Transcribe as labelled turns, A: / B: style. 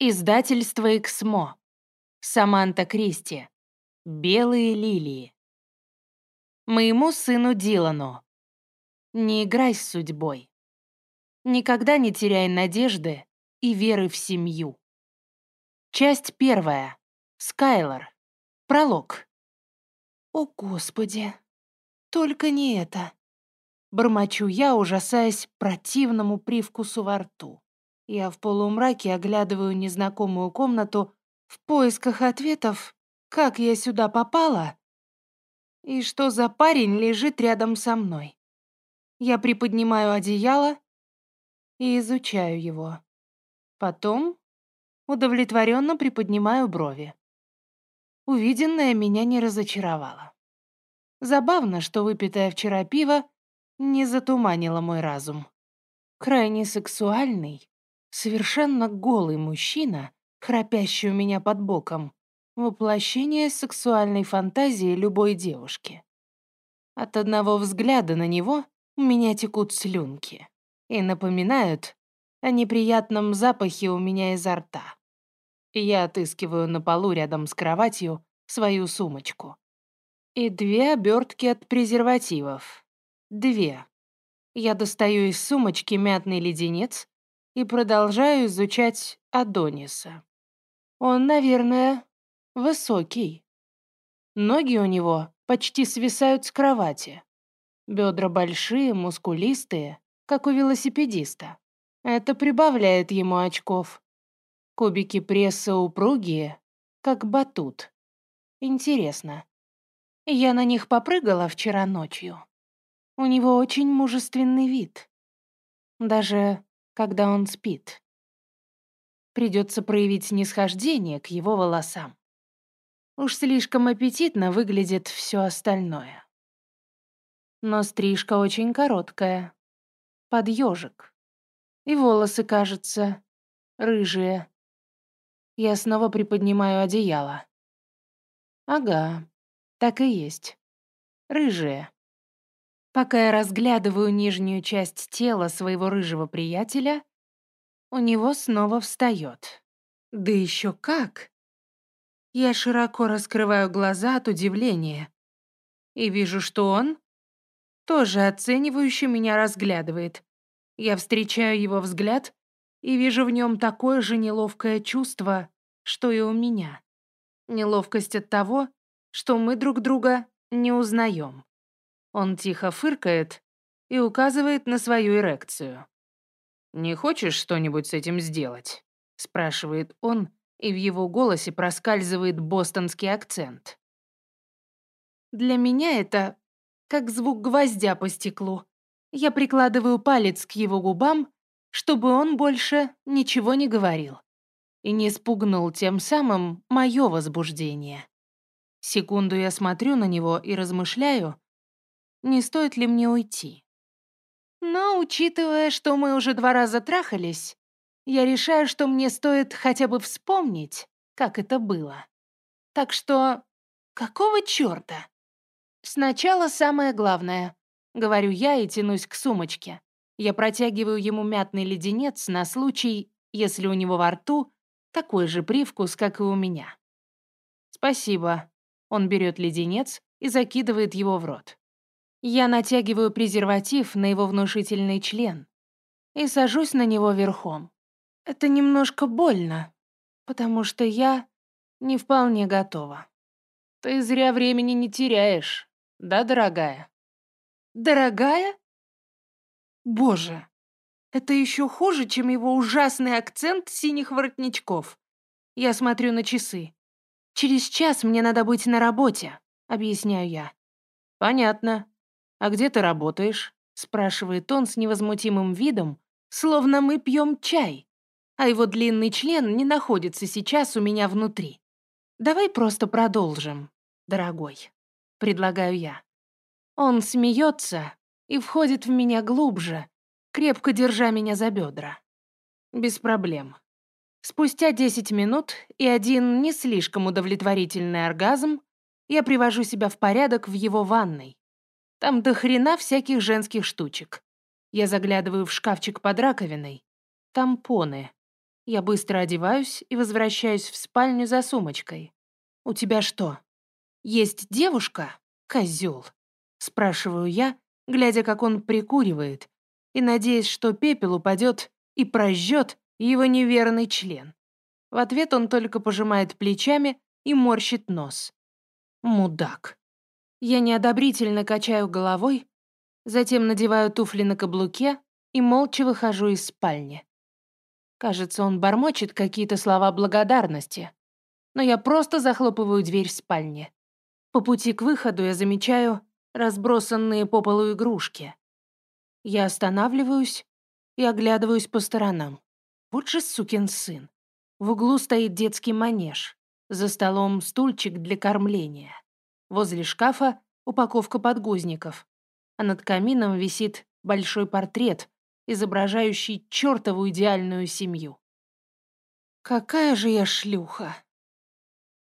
A: Издательство «Эксмо». Саманта Кристи. «Белые лилии». Моему сыну Дилану. Не играй с судьбой. Никогда не теряй надежды и веры в семью. Часть первая. Скайлор. Пролог. О, Господи, только не это. Бормочу я, ужасаясь противному привкусу во рту. Я в полумраке оглядываю незнакомую комнату в поисках ответов, как я сюда попала и что за парень лежит рядом со мной. Я приподнимаю одеяло и изучаю его. Потом удовлетворенно приподнимаю брови. Увиденное меня не разочаровало. Забавно, что выпитое вчера пиво не затуманило мой разум. Крайне сексуальный, Совершенно голый мужчина, храпящий у меня под боком, воплощение сексуальной фантазии любой девушки. От одного взгляда на него у меня текут слюнки и напоминают о неприятном запахе у меня изо рта. Я отыскиваю на полу рядом с кроватью свою сумочку. И две обертки от презервативов. Две. Я достаю из сумочки мятный леденец и продолжаю изучать Адониса. Он, наверное, высокий. Ноги у него почти свисают с кровати. Бедра большие, мускулистые, как у велосипедиста. Это прибавляет ему очков. Кубики пресса упругие, как батут. Интересно. Я на них попрыгала вчера ночью. У него очень мужественный вид. Даже когда он спит. Придется проявить снисхождение к его волосам. Уж слишком аппетитно выглядит все остальное. Но стрижка очень короткая, под ежик. И волосы, кажется, рыжие. Я снова приподнимаю одеяло. Ага, так и есть. Рыжие. Пока я разглядываю нижнюю часть тела своего рыжего приятеля, у него снова встает. Да еще как! Я широко раскрываю глаза от удивления и вижу, что он тоже оценивающе меня разглядывает. Я встречаю его взгляд и вижу в нем такое же неловкое чувство, что и у меня. Неловкость от того, что мы друг друга не узнаем. Он тихо фыркает и указывает на свою эрекцию. «Не хочешь что-нибудь с этим сделать?» — спрашивает он, и в его голосе проскальзывает бостонский акцент. Для меня это как звук гвоздя по стеклу. Я прикладываю палец к его губам, чтобы он больше ничего не говорил и не спугнул тем самым мое возбуждение. Секунду я смотрю на него и размышляю, не стоит ли мне уйти. Но, учитывая, что мы уже два раза трахались, я решаю, что мне стоит хотя бы вспомнить, как это было. Так что, какого чёрта? Сначала самое главное, говорю я и тянусь к сумочке. Я протягиваю ему мятный леденец на случай, если у него во рту такой же привкус, как и у меня. Спасибо. Он берет леденец и закидывает его в рот. Я натягиваю презерватив на его внушительный член и сажусь на него верхом. Это немножко больно, потому что я не вполне готова. Ты зря времени не теряешь, да, дорогая? Дорогая? Боже, это еще хуже, чем его ужасный акцент синих воротничков. Я смотрю на часы. Через час мне надо быть на работе, объясняю я. Понятно. «А где ты работаешь?» — спрашивает он с невозмутимым видом, словно мы пьем чай, а его длинный член не находится сейчас у меня внутри. «Давай просто продолжим, дорогой», — предлагаю я. Он смеется и входит в меня глубже, крепко держа меня за бедра. Без проблем. Спустя 10 минут и один не слишком удовлетворительный оргазм я привожу себя в порядок в его ванной, там до хрена всяких женских штучек. Я заглядываю в шкафчик под раковиной. Тампоны. Я быстро одеваюсь и возвращаюсь в спальню за сумочкой. «У тебя что, есть девушка, козел?» Спрашиваю я, глядя, как он прикуривает, и надеясь, что пепел упадет и прожжет его неверный член. В ответ он только пожимает плечами и морщит нос. Мудак. Я неодобрительно качаю головой, затем надеваю туфли на каблуке и молча выхожу из спальни. Кажется, он бормочет какие-то слова благодарности, но я просто захлопываю дверь в спальне. По пути к выходу я замечаю разбросанные по полу игрушки. Я останавливаюсь и оглядываюсь по сторонам. Вот же сукин сын. В углу стоит детский манеж. За столом стульчик для кормления. Возле шкафа упаковка подгузников. А над камином висит большой портрет, изображающий чертову идеальную семью. Какая же я шлюха.